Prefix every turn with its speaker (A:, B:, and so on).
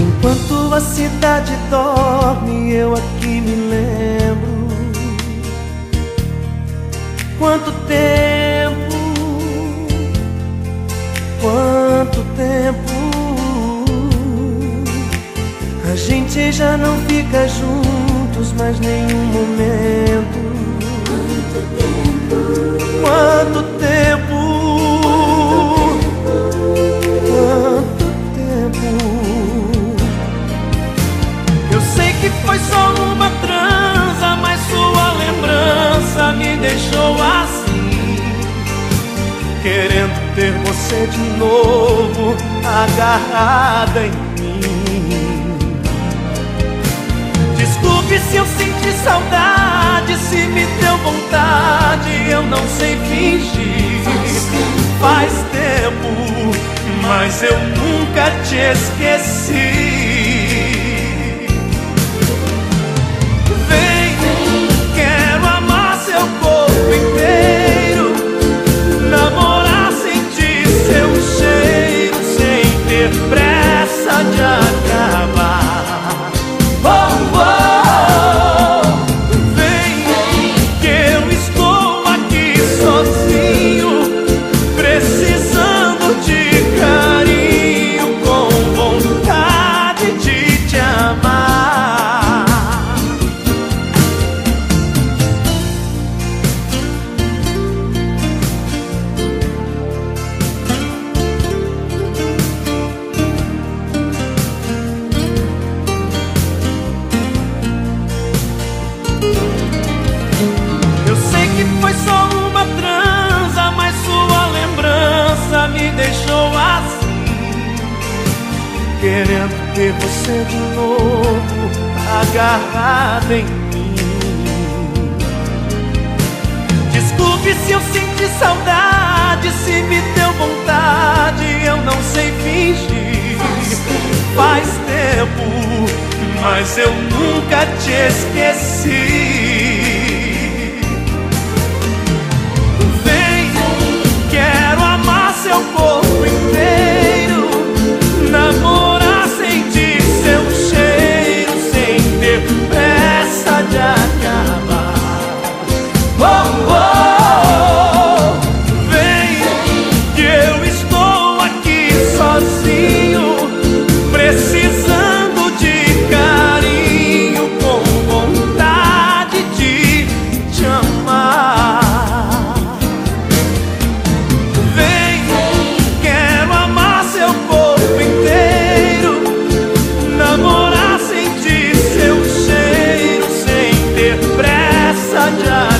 A: Enquanto a cidade dorme, eu aqui me lembro. Quanto tempo, quanto tempo. A gente já não fica juntos mais nenhum momento. Deixou assim. Querendo ter você de novo agarrada em mim. Desculpe se eu senti saudade, se me deu vontade, eu não sei fingir. Faz tempo, mas eu nunca te esqueci. Sem ter pressa de foi só uma transa, mas sua lembrança me deixou assim. Querendo ter você de novo agarrada em mim. Desculpe se eu senti saudade, se me deu vontade, eu não sei fingir. Faz tempo, mas eu nunca te esqueci. Raja.